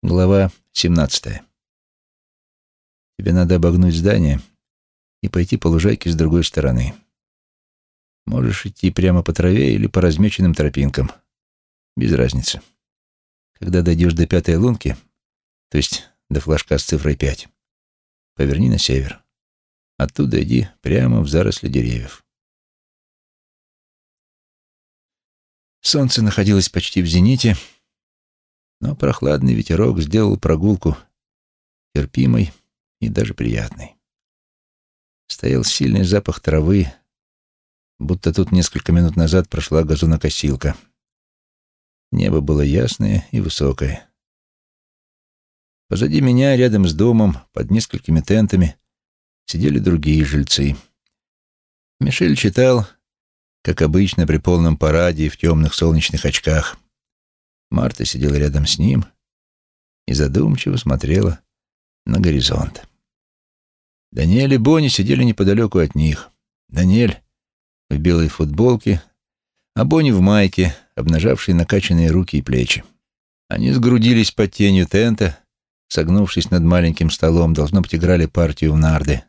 Глава 17. Тебе надо обогнуть здание и пойти по лужайке с другой стороны. Можешь идти прямо по траве или по размеченным тропинкам. Без разницы. Когда дойдешь до пятой лунки, то есть до флажка с цифрой 5, поверни на север. Оттуда иди прямо в заросли деревьев. Солнце находилось почти в зените, но прохладный ветерок сделал прогулку терпимой и даже приятной. Стоял сильный запах травы, будто тут несколько минут назад прошла газонокосилка. Небо было ясное и высокое. Позади меня, рядом с домом, под несколькими тентами, сидели другие жильцы. Мишель читал, как обычно при полном параде и в темных солнечных очках. Марта сидела рядом с ним и задумчиво смотрела на горизонт. Даниэль и Бонни сидели неподалеку от них. Даниэль в белой футболке, а Бонни в майке, обнажавшей накачанные руки и плечи. Они сгрудились под тенью тента, согнувшись над маленьким столом, должно быть, играли партию в нарды.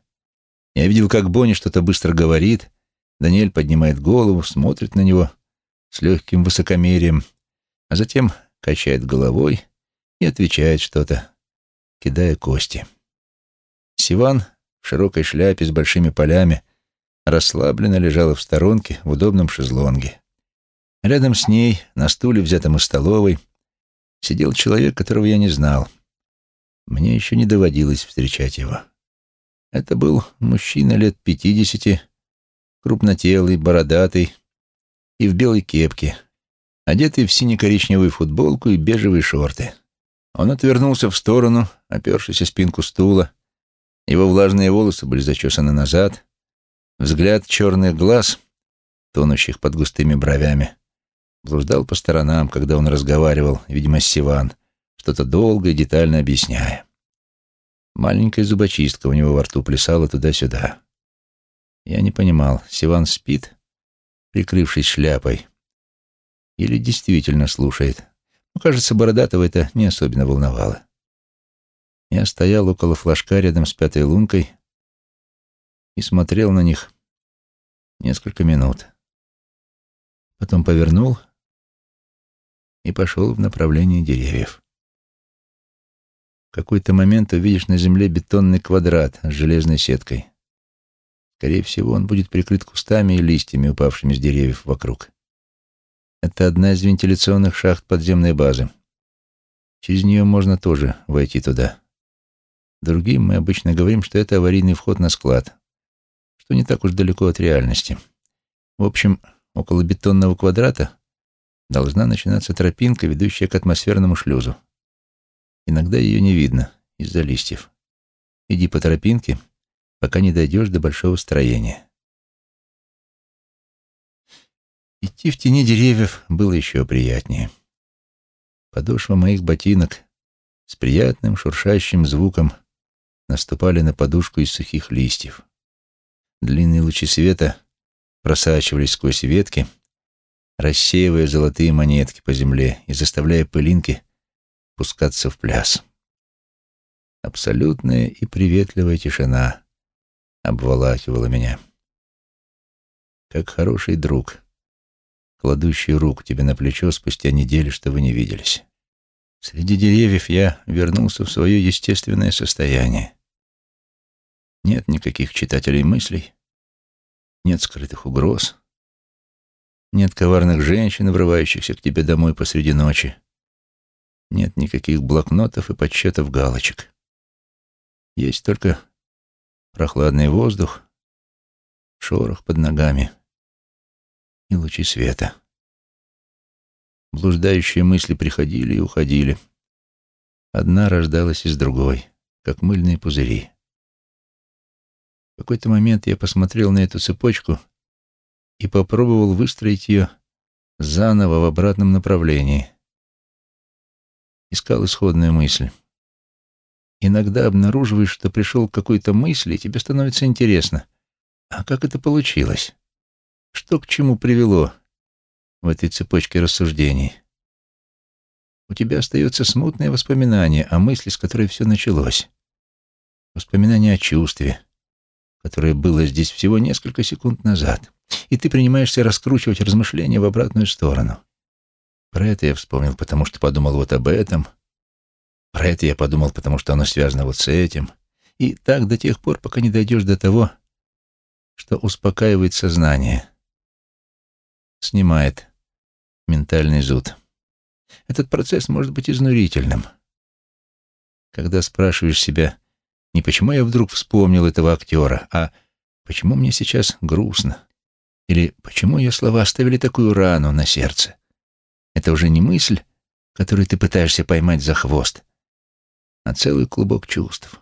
Я видел, как Бонни что-то быстро говорит, Даниэль поднимает голову, смотрит на него с легким высокомерием, а затем качает головой и отвечает что-то, кидая кости. Сиван в широкой шляпе с большими полями расслабленно лежала в сторонке в удобном шезлонге. Рядом с ней, на стуле, взятом из столовой, сидел человек, которого я не знал. Мне еще не доводилось встречать его. Это был мужчина лет пятидесяти, крупнотелый, бородатый и в белой кепке, одетый в сине-коричневую футболку и бежевые шорты. Он отвернулся в сторону, опершись о спинку стула. Его влажные волосы были зачесаны назад. Взгляд черных глаз, тонущих под густыми бровями, блуждал по сторонам, когда он разговаривал, видимо, с Сиван, что-то долго и детально объясняя. Маленькая зубочистка у него во рту плясала туда-сюда. Я не понимал, Сиван спит, прикрывшись шляпой, или действительно слушает. Но, кажется, Бородатого это не особенно волновало. Я стоял около флажка рядом с пятой лункой и смотрел на них несколько минут. Потом повернул и пошел в направлении деревьев. В какой-то момент увидишь на земле бетонный квадрат с железной сеткой. Скорее всего, он будет прикрыт кустами и листьями, упавшими с деревьев вокруг. Это одна из вентиляционных шахт подземной базы. Через нее можно тоже войти туда. Другим мы обычно говорим, что это аварийный вход на склад, что не так уж далеко от реальности. В общем, около бетонного квадрата должна начинаться тропинка, ведущая к атмосферному шлюзу. Иногда ее не видно из-за листьев. Иди по тропинке, пока не дойдешь до большого строения. Идти в тени деревьев было еще приятнее. Подошва моих ботинок с приятным шуршащим звуком наступали на подушку из сухих листьев. Длинные лучи света просачивались сквозь ветки, рассеивая золотые монетки по земле и заставляя пылинки пускаться в пляс. Абсолютная и приветливая тишина обволакивала меня. Как хороший друг, кладущий руку тебе на плечо спустя неделю, что вы не виделись. Среди деревьев я вернулся в свое естественное состояние. Нет никаких читателей мыслей, нет скрытых угроз, нет коварных женщин, врывающихся к тебе домой посреди ночи, нет никаких блокнотов и подсчетов галочек. Есть только прохладный воздух, шорох под ногами и лучи света. Блуждающие мысли приходили и уходили. Одна рождалась из другой, как мыльные пузыри. В какой-то момент я посмотрел на эту цепочку и попробовал выстроить ее заново в обратном направлении. Искал исходную мысль. Иногда обнаруживаешь, что пришел к какой-то мысли, и тебе становится интересно. А как это получилось? Что к чему привело в этой цепочке рассуждений? у тебя остается смутное воспоминание о мысли, с которой все началось. Воспоминание о чувстве, которое было здесь всего несколько секунд назад. И ты принимаешься раскручивать размышления в обратную сторону. Про это я вспомнил, потому что подумал вот об этом. Про это я подумал, потому что оно связано вот с этим. И так до тех пор, пока не дойдешь до того, что успокаивает сознание, снимает ментальный зуд. Этот процесс может быть изнурительным. Когда спрашиваешь себя, не почему я вдруг вспомнил этого актера, а почему мне сейчас грустно, или почему ее слова оставили такую рану на сердце. Это уже не мысль, которую ты пытаешься поймать за хвост, а целый клубок чувств.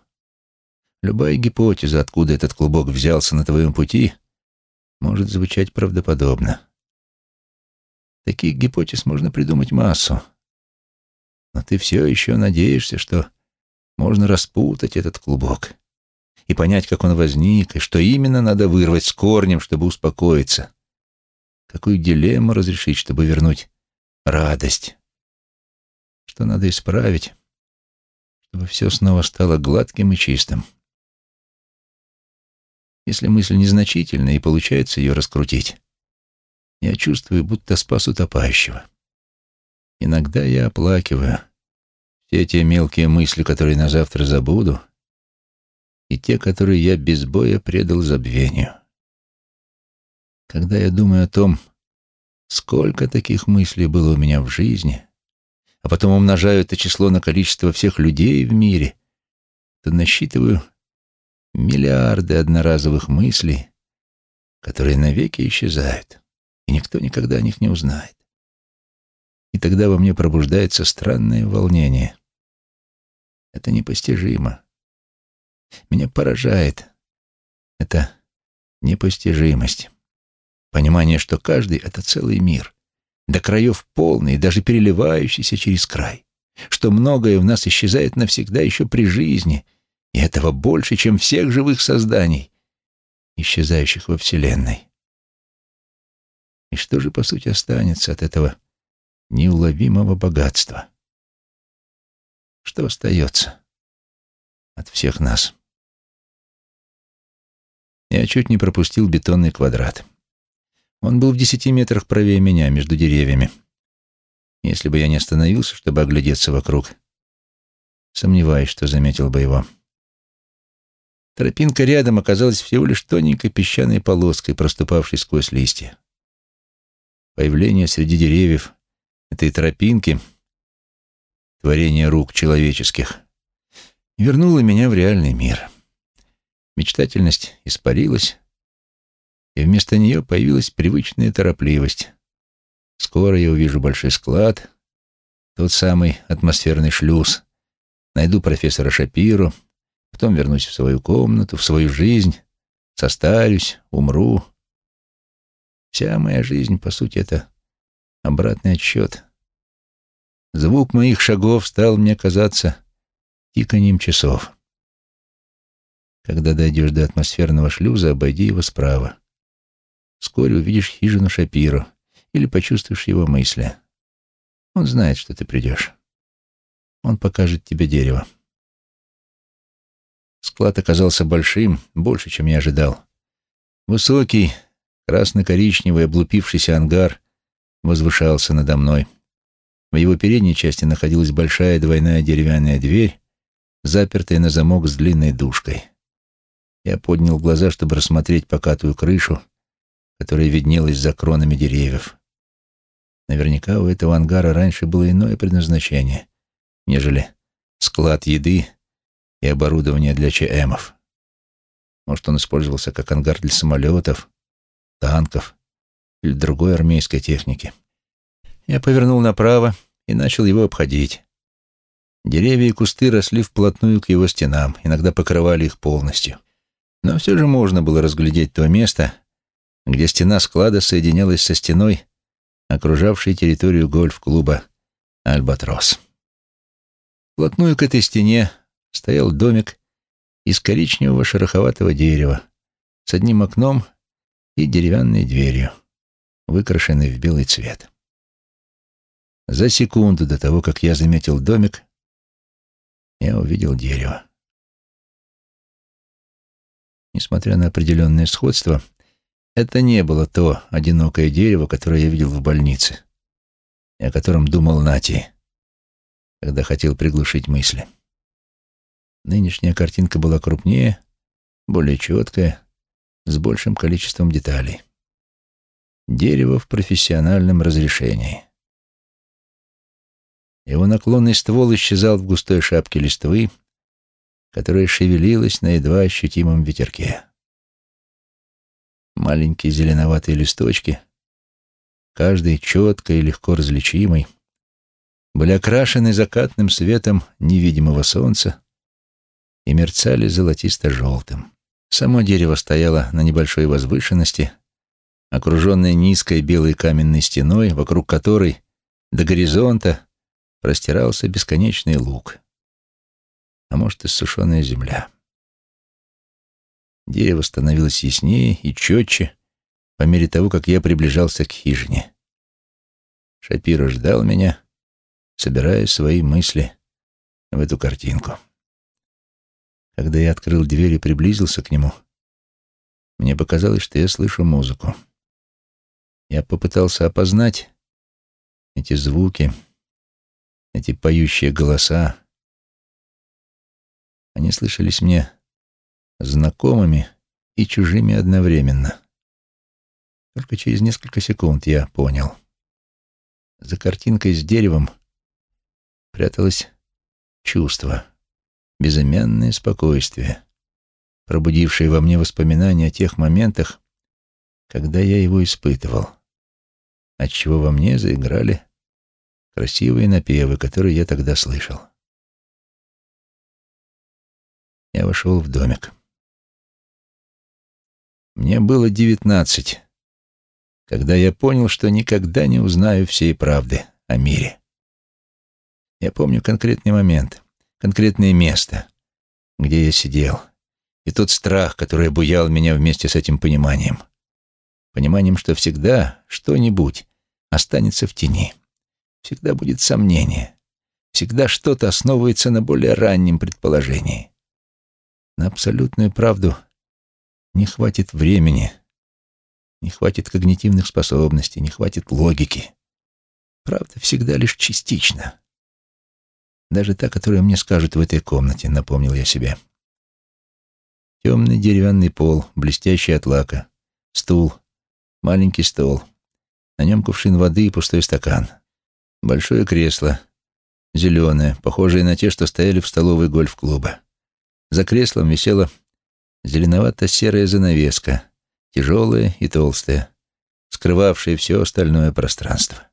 Любая гипотеза, откуда этот клубок взялся на твоем пути, может звучать правдоподобно. Таких гипотез можно придумать массу. Но ты все еще надеешься, что можно распутать этот клубок и понять, как он возник, и что именно надо вырвать с корнем, чтобы успокоиться. Какую дилемму разрешить, чтобы вернуть радость? Что надо исправить, чтобы все снова стало гладким и чистым? Если мысль незначительна и получается ее раскрутить, я чувствую, будто спас утопающего. Иногда я оплакиваю все те мелкие мысли, которые на завтра забуду, и те, которые я без боя предал забвению. Когда я думаю о том, сколько таких мыслей было у меня в жизни, а потом умножаю это число на количество всех людей в мире, то насчитываю миллиарды одноразовых мыслей, которые навеки исчезают, и никто никогда о них не узнает. И тогда во мне пробуждается странное волнение. Это непостижимо. Меня поражает эта непостижимость. Понимание, что каждый — это целый мир, до краев полный, даже переливающийся через край, что многое в нас исчезает навсегда еще при жизни, и этого больше, чем всех живых созданий, исчезающих во Вселенной. И что же, по сути, останется от этого неуловимого богатства? Что остается от всех нас? Я чуть не пропустил бетонный квадрат. Он был в десяти метрах правее меня, между деревьями. Если бы я не остановился, чтобы оглядеться вокруг, сомневаюсь, что заметил бы его. Тропинка рядом оказалась всего лишь тоненькой песчаной полоской, проступавшей сквозь листья. Появление среди деревьев этой тропинки — творение рук человеческих, вернуло меня в реальный мир. Мечтательность испарилась, и вместо нее появилась привычная торопливость. Скоро я увижу большой склад, тот самый атмосферный шлюз, найду профессора Шапиру, потом вернусь в свою комнату, в свою жизнь, состарюсь, умру. Вся моя жизнь, по сути, это обратный отсчет — Звук моих шагов стал мне казаться тиканьем часов. Когда дойдешь до атмосферного шлюза, обойди его справа. Вскоре увидишь хижину Шапиру или почувствуешь его мысли. Он знает, что ты придешь. Он покажет тебе дерево. Склад оказался большим, больше, чем я ожидал. Высокий, красно-коричневый, облупившийся ангар возвышался надо мной. В его передней части находилась большая двойная деревянная дверь, запертая на замок с длинной дужкой. Я поднял глаза, чтобы рассмотреть покатую крышу, которая виднелась за кронами деревьев. Наверняка у этого ангара раньше было иное предназначение, нежели склад еды и оборудование для ЧМов. Может, он использовался как ангар для самолетов, танков или другой армейской техники. Я повернул направо и начал его обходить. Деревья и кусты росли вплотную к его стенам, иногда покрывали их полностью. Но все же можно было разглядеть то место, где стена склада соединялась со стеной, окружавшей территорию гольф-клуба «Альбатрос». Вплотную к этой стене стоял домик из коричневого шероховатого дерева с одним окном и деревянной дверью, выкрашенной в белый цвет. За секунду до того, как я заметил домик, я увидел дерево. Несмотря на определенное сходство, это не было то одинокое дерево, которое я видел в больнице, и о котором думал Нати, когда хотел приглушить мысли. Нынешняя картинка была крупнее, более четкая, с большим количеством деталей. Дерево в профессиональном разрешении. Его наклонный ствол исчезал в густой шапке листвы, которая шевелилась на едва ощутимом ветерке. Маленькие зеленоватые листочки, каждый четко и легко различимый, были окрашены закатным светом невидимого солнца и мерцали золотисто-желтым. Само дерево стояло на небольшой возвышенности, окруженное низкой белой каменной стеной, вокруг которой до горизонта простирался бесконечный луг а может, иссушенная земля. Дерево становилось яснее и четче по мере того, как я приближался к хижине. Шапиро ждал меня, собирая свои мысли в эту картинку. Когда я открыл дверь и приблизился к нему, мне показалось, что я слышу музыку. Я попытался опознать эти звуки, эти поющие голоса, они слышались мне знакомыми и чужими одновременно. Только через несколько секунд я понял. За картинкой с деревом пряталось чувство, безымянное спокойствие, пробудившее во мне воспоминания о тех моментах, когда я его испытывал, отчего во мне заиграли красивые напевы, которые я тогда слышал. Я вошел в домик. Мне было девятнадцать, когда я понял, что никогда не узнаю всей правды о мире. Я помню конкретный момент, конкретное место, где я сидел, и тот страх, который обуял меня вместе с этим пониманием. Пониманием, что всегда что-нибудь останется в тени. Всегда будет сомнение. Всегда что-то основывается на более раннем предположении. На абсолютную правду не хватит времени, не хватит когнитивных способностей, не хватит логики. Правда всегда лишь частично. Даже та, которую мне скажут в этой комнате, напомнил я себе. Темный деревянный пол, блестящий от лака, стул, маленький стол, на нем кувшин воды и пустой стакан, большое кресло, зеленое, похожее на те, что стояли в столовой гольф-клуба. За креслом висела зеленовато-серая занавеска, тяжелая и толстая, скрывавшая все остальное пространство.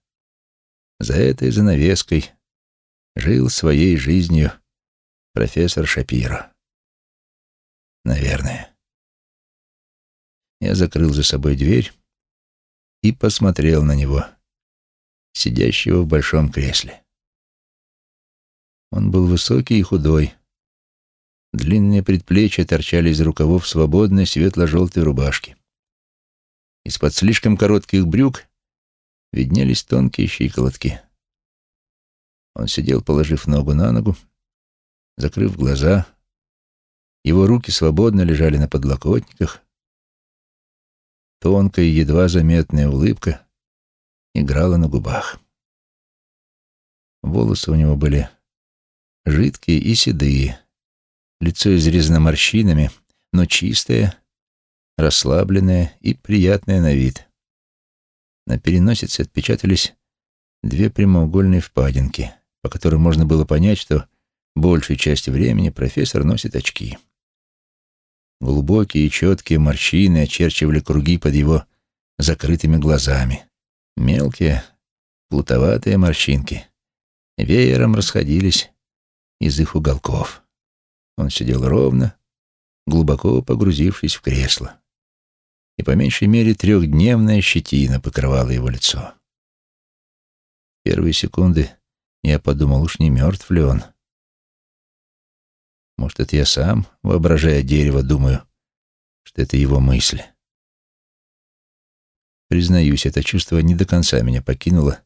За этой занавеской жил своей жизнью профессор Шапиро. Наверное. Я закрыл за собой дверь и посмотрел на него, сидящего в большом кресле. Он был высокий и худой, Длинные предплечья торчали из рукавов свободной светло-желтой рубашки. Из-под слишком коротких брюк виднелись тонкие щиколотки. Он сидел, положив ногу на ногу, закрыв глаза. Его руки свободно лежали на подлокотниках. Тонкая, едва заметная улыбка играла на губах. Волосы у него были жидкие и седые, лицо изрезано морщинами, но чистое, расслабленное и приятное на вид. На переносице отпечатались две прямоугольные впадинки, по которым можно было понять, что большую часть времени профессор носит очки. Глубокие и четкие морщины очерчивали круги под его закрытыми глазами. Мелкие, плутоватые морщинки веером расходились из их уголков. Он сидел ровно, глубоко погрузившись в кресло. И по меньшей мере трехдневная щетина покрывала его лицо. Первые секунды я подумал, уж не мертв ли он. Может, это я сам, воображая дерево, думаю, что это его мысли. Признаюсь, это чувство не до конца меня покинуло,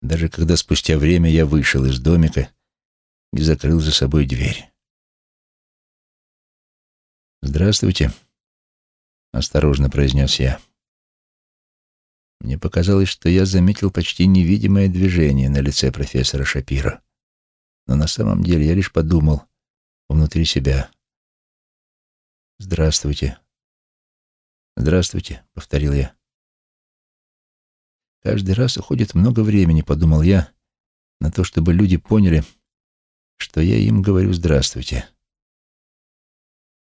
даже когда спустя время я вышел из домика и закрыл за собой дверь. «Здравствуйте», — осторожно произнес я. Мне показалось, что я заметил почти невидимое движение на лице профессора Шапира. Но на самом деле я лишь подумал внутри себя. «Здравствуйте». «Здравствуйте», — повторил я. Каждый раз уходит много времени, подумал я, на то, чтобы люди поняли, что я им говорю «здравствуйте».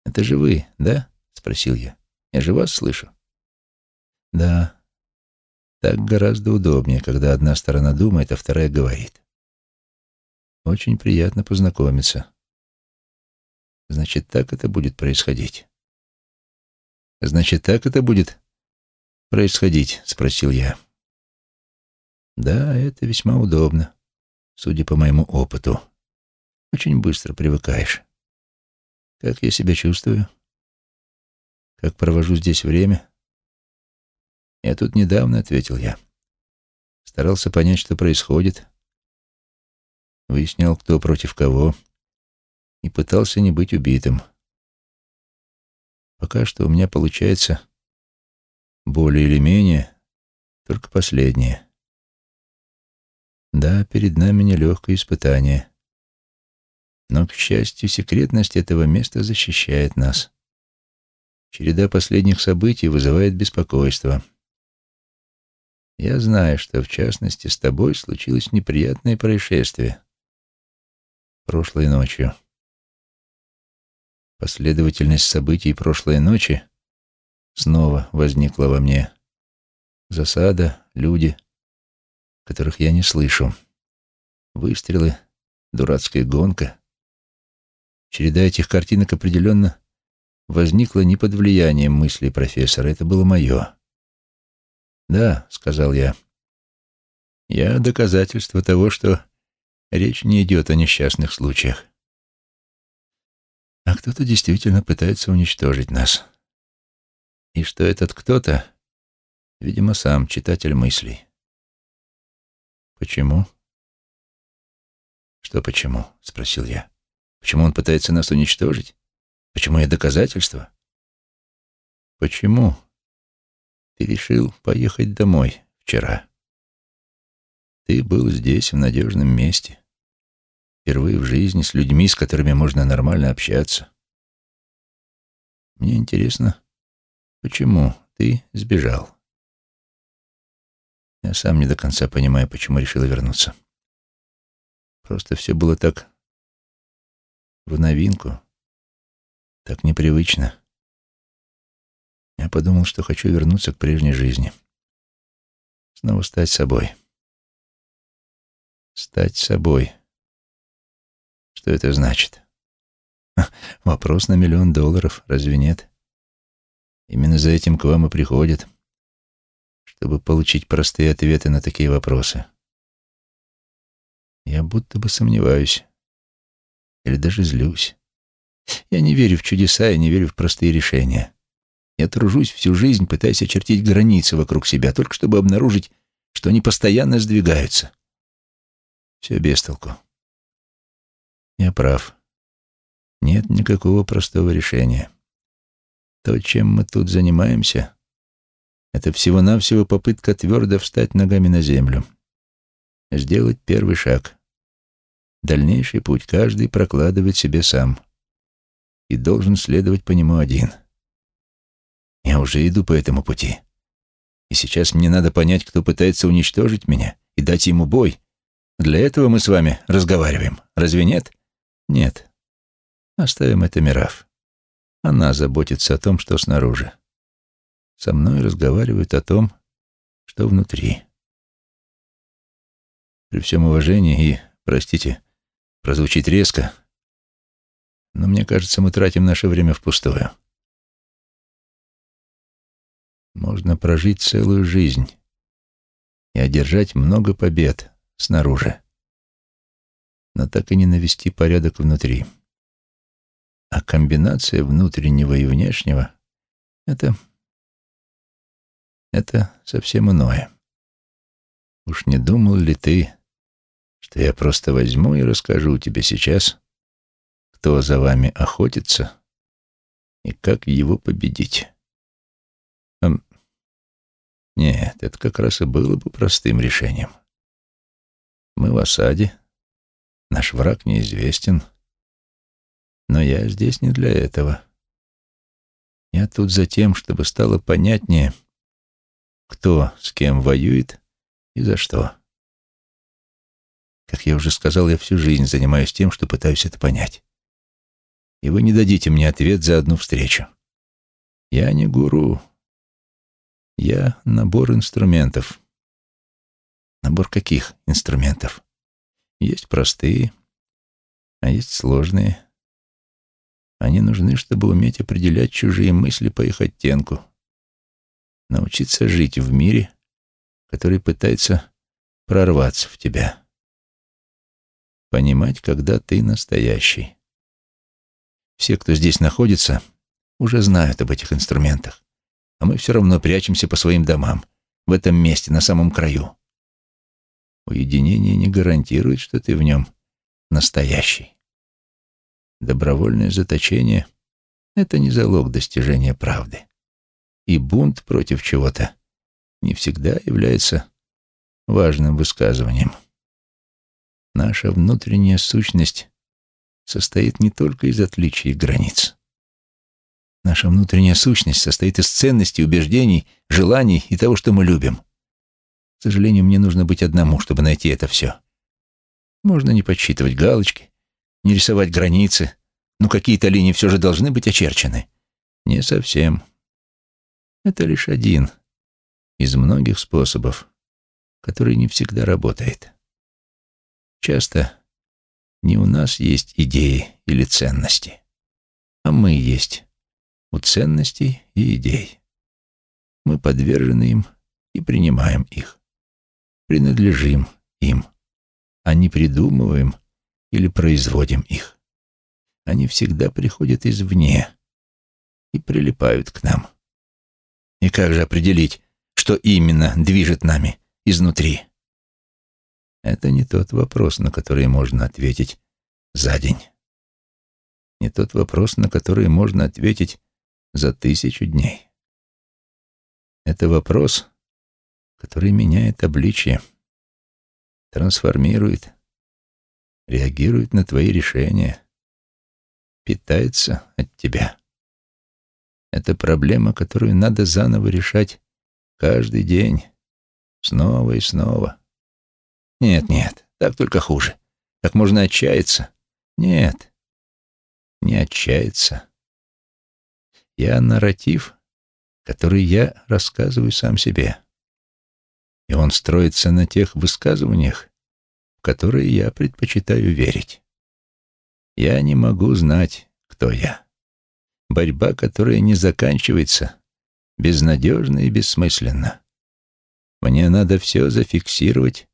«Это же вы, да?» — спросил я. «Я же вас слышу». «Да, так гораздо удобнее, когда одна сторона думает, а вторая говорит. Очень приятно познакомиться. Значит, так это будет происходить. Значит, так это будет происходить, спросил я. Да, это весьма удобно, судя по моему опыту. Очень быстро привыкаешь. Как я себя чувствую? Как провожу здесь время? «Я тут недавно», — ответил я. Старался понять, что происходит. Выяснял, кто против кого. И пытался не быть убитым. Пока что у меня получается более или менее только последнее. Да, перед нами нелегкое испытание. Но, к счастью, секретность этого места защищает нас. Череда последних событий вызывает беспокойство. Я знаю, что, в частности, с тобой случилось неприятное происшествие прошлой ночью. Последовательность событий прошлой ночи снова возникла во мне. Засада, люди, которых я не слышу. Выстрелы, дурацкая гонка. Череда этих картинок определенно возникла не под влиянием мыслей профессора. Это было мое. «Да», — сказал я. «Я доказательство того, что речь не идет о несчастных случаях. А кто-то действительно пытается уничтожить нас. И что этот кто-то, видимо, сам читатель мыслей. Почему? Что почему? Спросил я. Почему он пытается нас уничтожить? Почему я доказательство? Почему? Ты решил поехать домой вчера. Ты был здесь, в надежном месте. Впервые в жизни с людьми, с которыми можно нормально общаться. Мне интересно, почему ты сбежал? Я сам не до конца понимаю, почему решила вернуться. Просто все было так в новинку, так непривычно. Я подумал, что хочу вернуться к прежней жизни. Снова стать собой. Стать собой. Что это значит? Вопрос на миллион долларов, разве нет? Именно за этим к вам и приходят, чтобы получить простые ответы на такие вопросы. Я будто бы сомневаюсь. Или даже злюсь. Я не верю в чудеса и не верю в простые решения. Я тружусь всю жизнь, пытаясь очертить границы вокруг себя, только чтобы обнаружить, что они постоянно сдвигаются. Все без толку. Я прав. Нет никакого простого решения. То, чем мы тут занимаемся, это всего-навсего попытка твердо встать ногами на землю. Сделать первый шаг. Дальнейший путь каждый прокладывает себе сам. И должен следовать по нему один — я уже иду по этому пути. И сейчас мне надо понять, кто пытается уничтожить меня, и дать ему бой. Для этого мы с вами разговариваем. Разве нет? Нет. Оставим это Мираф. Она заботится о том, что снаружи. Со мной разговаривают о том, что внутри. При всем уважении и, простите, прозвучит резко, но мне кажется, мы тратим наше время впустую. Можно прожить целую жизнь и одержать много побед снаружи, но так и не навести порядок внутри. А комбинация внутреннего и внешнего — это... это совсем иное. Уж не думал ли ты, что я просто возьму и расскажу тебе сейчас, кто за вами охотится и как его победить? Нет, это как раз и было бы простым решением. Мы в осаде, наш враг неизвестен, но я здесь не для этого. Я тут за тем, чтобы стало понятнее, кто с кем воюет и за что. Как я уже сказал, я всю жизнь занимаюсь тем, что пытаюсь это понять. И вы не дадите мне ответ за одну встречу. Я не гуру. Я набор инструментов. Набор каких инструментов? Есть простые, а есть сложные. Они нужны, чтобы уметь определять чужие мысли по их оттенку. Научиться жить в мире, который пытается прорваться в тебя. Понимать, когда ты настоящий. Все, кто здесь находится, уже знают об этих инструментах, а мы все равно прячемся по своим домам, в этом месте, на самом краю. Уединение не гарантирует, что ты в нем настоящий. Добровольное заточение — это не залог достижения правды. И бунт против чего-то не всегда является важным высказыванием. Наша внутренняя сущность состоит не только из отличий границ. Наша внутренняя сущность состоит из ценностей, убеждений, желаний и того, что мы любим. К сожалению, мне нужно быть одному, чтобы найти это все. Можно не подсчитывать галочки, не рисовать границы, но какие-то линии все же должны быть очерчены. Не совсем. Это лишь один из многих способов, который не всегда работает. Часто не у нас есть идеи или ценности, а мы есть у ценностей и идей. Мы подвержены им и принимаем их, принадлежим им, а не придумываем или производим их. Они всегда приходят извне и прилипают к нам. И как же определить, что именно движет нами изнутри? Это не тот вопрос, на который можно ответить за день. Не тот вопрос, на который можно ответить за тысячу дней. Это вопрос, который меняет обличие, трансформирует, реагирует на твои решения, питается от тебя. Это проблема, которую надо заново решать каждый день, снова и снова. Нет, нет, так только хуже. Так можно отчаяться. Нет, не отчаяться. Я нарратив, который я рассказываю сам себе. И он строится на тех высказываниях, в которые я предпочитаю верить. Я не могу знать, кто я. Борьба, которая не заканчивается, безнадежна и бессмысленна. Мне надо все зафиксировать,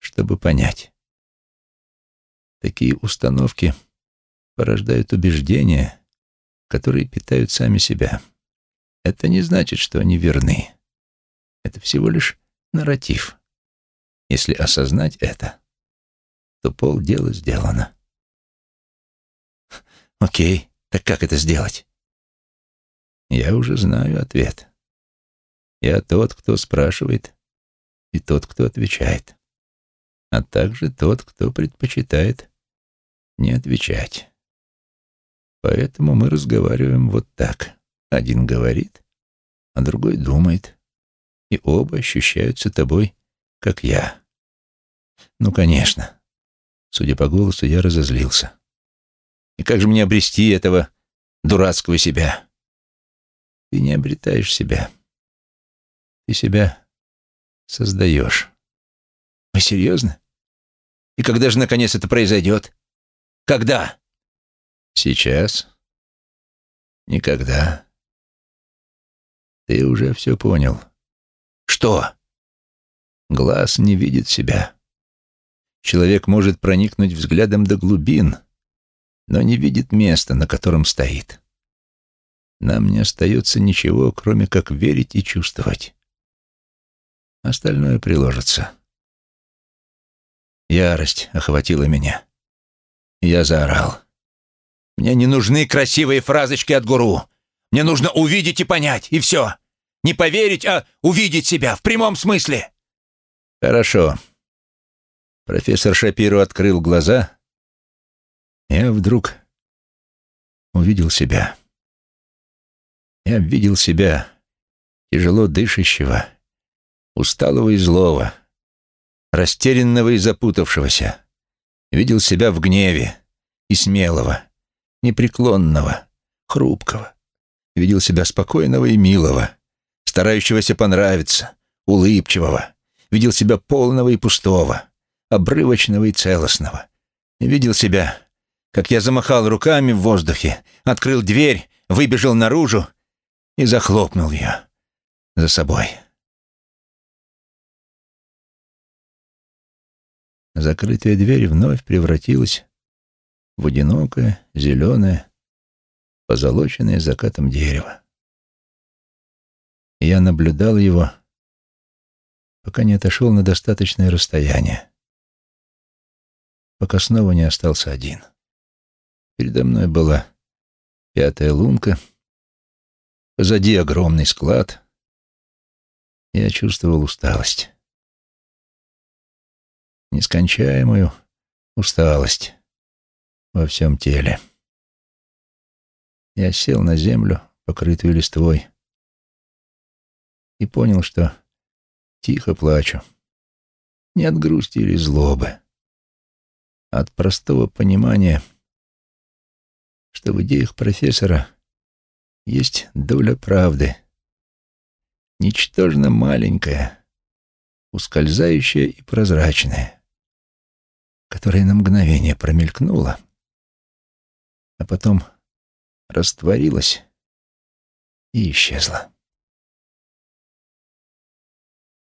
чтобы понять. Такие установки порождают убеждения, которые питают сами себя. Это не значит, что они верны. Это всего лишь нарратив. Если осознать это, то полдела сделано. Окей, так как это сделать? Я уже знаю ответ. Я тот, кто спрашивает, и тот, кто отвечает, а также тот, кто предпочитает не отвечать. Поэтому мы разговариваем вот так. Один говорит, а другой думает, и оба ощущаются тобой, как я. Ну, конечно. Судя по голосу, я разозлился. И как же мне обрести этого дурацкого себя? Ты не обретаешь себя. Ты себя создаешь. Вы серьезно? И когда же, наконец, это произойдет? Когда? Сейчас? Никогда. Ты уже все понял. Что? Глаз не видит себя. Человек может проникнуть взглядом до глубин — но не видит места, на котором стоит. Нам не остается ничего, кроме как верить и чувствовать. Остальное приложится Ярость охватила меня. Я заорал. «Мне не нужны красивые фразочки от гуру. Мне нужно увидеть и понять, и все. Не поверить, а увидеть себя в прямом смысле». «Хорошо». Профессор Шапиру открыл глаза. Я вдруг увидел себя. Я видел себя, тяжело дышащего, усталого и злого, растерянного и запутавшегося. Видел себя в гневе и смелого, непреклонного, хрупкого. Видел себя спокойного и милого, старающегося понравиться, улыбчивого. Видел себя полного и пустого, обрывочного и целостного. Видел себя, как я замахал руками в воздухе, открыл дверь, выбежал наружу и захлопнул ее за собой. Закрытая дверь вновь превратилась в одинокое, зеленое, позолоченное закатом дерево. Я наблюдал его, пока не отошел на достаточное расстояние, пока снова не остался один. Передо мной была пятая лунка, позади огромный склад. Я чувствовал усталость нескончаемую усталость во всем теле. Я сел на землю, покрытую листвой, и понял, что тихо плачу. Не от грусти или злобы, а от простого понимания, что в идеях профессора есть доля правды, ничтожно маленькая, ускользающая и прозрачная которая на мгновение промелькнула, а потом растворилась и исчезла.